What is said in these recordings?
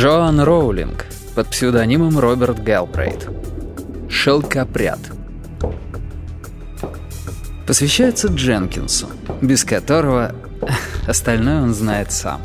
Джоан Роулинг под псевдонимом Роберт Гэлбрейт. Шелкопряд. Посвящается Дженкинсу, без которого остальное он знает сам.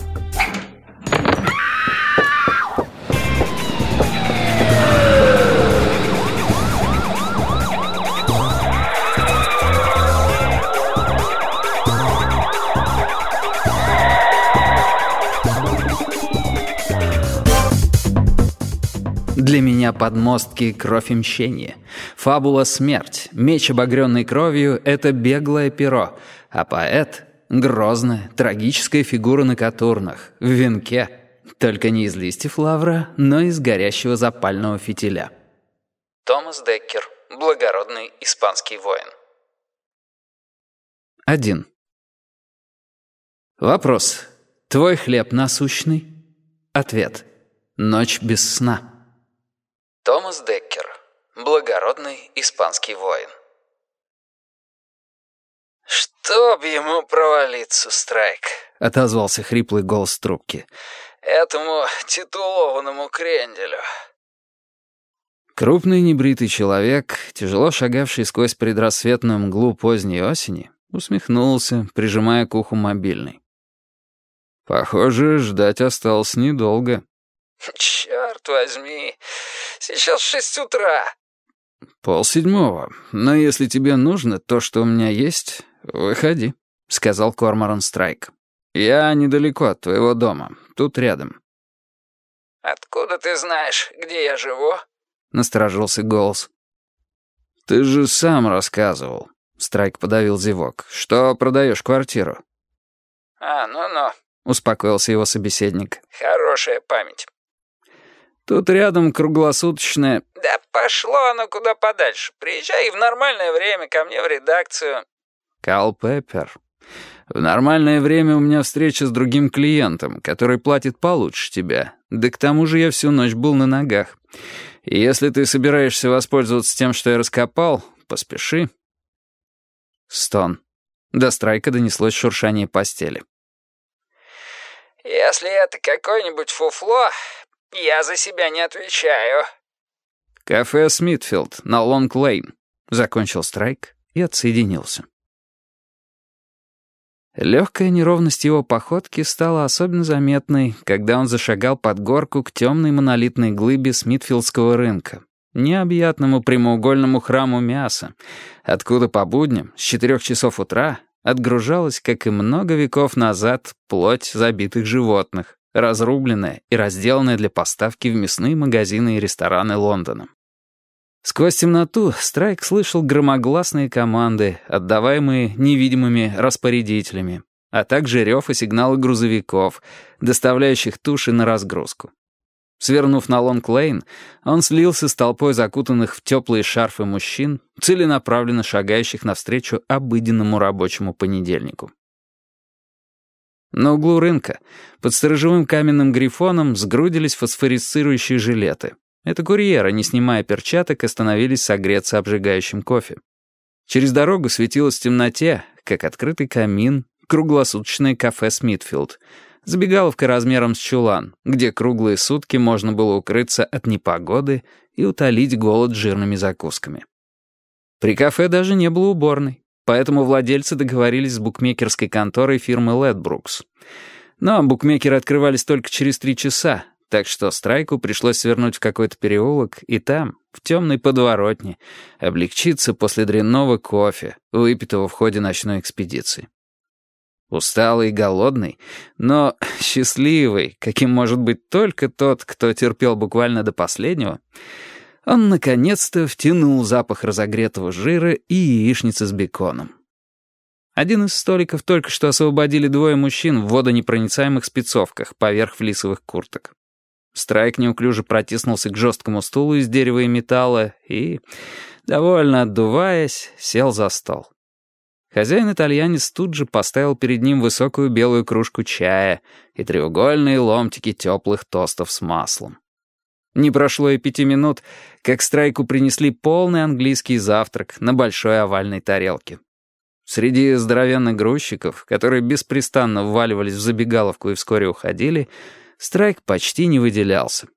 Для меня подмостки — кровь и мщение. Фабула — смерть. Меч, обогренный кровью — это беглое перо. А поэт — грозная, трагическая фигура на катурнах, в венке. Только не из листьев лавра, но из горящего запального фитиля. Томас Деккер. Благородный испанский воин. 1. Вопрос. Твой хлеб насущный? Ответ. Ночь без сна. Томас Деккер. Благородный испанский воин. «Чтоб ему провалиться, Страйк», — отозвался хриплый голос трубки. «Этому титулованному кренделю». Крупный небритый человек, тяжело шагавший сквозь предрассветную мглу поздней осени, усмехнулся, прижимая к уху мобильный. «Похоже, ждать осталось недолго». «Черт возьми, сейчас шесть утра». «Полседьмого. Но если тебе нужно то, что у меня есть, выходи», — сказал Корморан Страйк. «Я недалеко от твоего дома, тут рядом». «Откуда ты знаешь, где я живу?» — насторожился голос. «Ты же сам рассказывал», — Страйк подавил зевок, — «что продаешь квартиру». «А, ну-ну», — успокоился его собеседник. «Хорошая память». Тут рядом круглосуточная...» «Да пошло оно куда подальше. Приезжай в нормальное время ко мне в редакцию». «Кал Пеппер, в нормальное время у меня встреча с другим клиентом, который платит получше тебя. Да к тому же я всю ночь был на ногах. И если ты собираешься воспользоваться тем, что я раскопал, поспеши». Стон. До страйка донеслось шуршание постели. «Если это какое-нибудь фуфло, «Я за себя не отвечаю». «Кафе Смитфилд на Лонг-Лейн», — закончил Страйк и отсоединился. Легкая неровность его походки стала особенно заметной, когда он зашагал под горку к темной монолитной глыбе Смитфилдского рынка, необъятному прямоугольному храму мяса, откуда по будням с четырех часов утра отгружалась, как и много веков назад, плоть забитых животных, разрубленная и разделанная для поставки в мясные магазины и рестораны Лондона. Сквозь темноту Страйк слышал громогласные команды, отдаваемые невидимыми распорядителями, а также рев и сигналы грузовиков, доставляющих туши на разгрузку. Свернув на Лонг-Лейн, он слился с толпой закутанных в теплые шарфы мужчин, целенаправленно шагающих навстречу обыденному рабочему понедельнику. На углу рынка под сторожевым каменным грифоном сгрудились фосфорисцирующие жилеты. Это курьеры, не снимая перчаток, остановились согреться обжигающим кофе. Через дорогу светилось в темноте, как открытый камин, круглосуточное кафе «Смитфилд», забегаловка размером с чулан, где круглые сутки можно было укрыться от непогоды и утолить голод жирными закусками. При кафе даже не было уборной. Поэтому владельцы договорились с букмекерской конторой фирмы Ледбрукс. Но букмекеры открывались только через три часа, так что Страйку пришлось свернуть в какой-то переулок и там, в темной подворотне, облегчиться после дрянного кофе, выпитого в ходе ночной экспедиции. Усталый и голодный, но счастливый, каким может быть только тот, кто терпел буквально до последнего, он наконец-то втянул запах разогретого жира и яичницы с беконом. Один из столиков только что освободили двое мужчин в водонепроницаемых спецовках поверх флисовых курток. Страйк неуклюже протиснулся к жесткому стулу из дерева и металла и, довольно отдуваясь, сел за стол. Хозяин-итальянец тут же поставил перед ним высокую белую кружку чая и треугольные ломтики теплых тостов с маслом. Не прошло и пяти минут, как Страйку принесли полный английский завтрак на большой овальной тарелке. Среди здоровенных грузчиков, которые беспрестанно вваливались в забегаловку и вскоре уходили, Страйк почти не выделялся.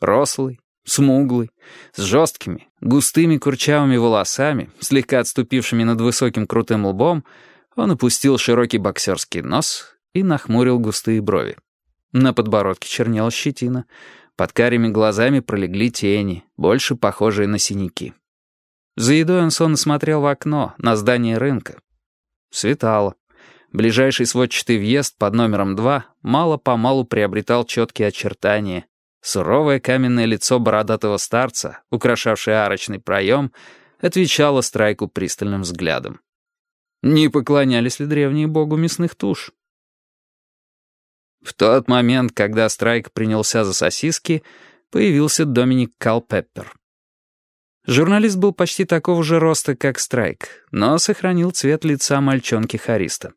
Рослый, смуглый, с жесткими, густыми курчавыми волосами, слегка отступившими над высоким крутым лбом, он опустил широкий боксерский нос и нахмурил густые брови. На подбородке чернела щетина, под карими глазами пролегли тени, больше похожие на синяки. За едой он сонно смотрел в окно, на здание рынка. Светало. Ближайший сводчатый въезд под номером два мало-помалу приобретал четкие очертания. Суровое каменное лицо бородатого старца, украшавшее арочный проем, отвечало страйку пристальным взглядом. Не поклонялись ли древние богу мясных туш? В тот момент, когда Страйк принялся за сосиски, появился Доминик Калпеппер. Журналист был почти такого же роста, как Страйк, но сохранил цвет лица мальчонки Хариста.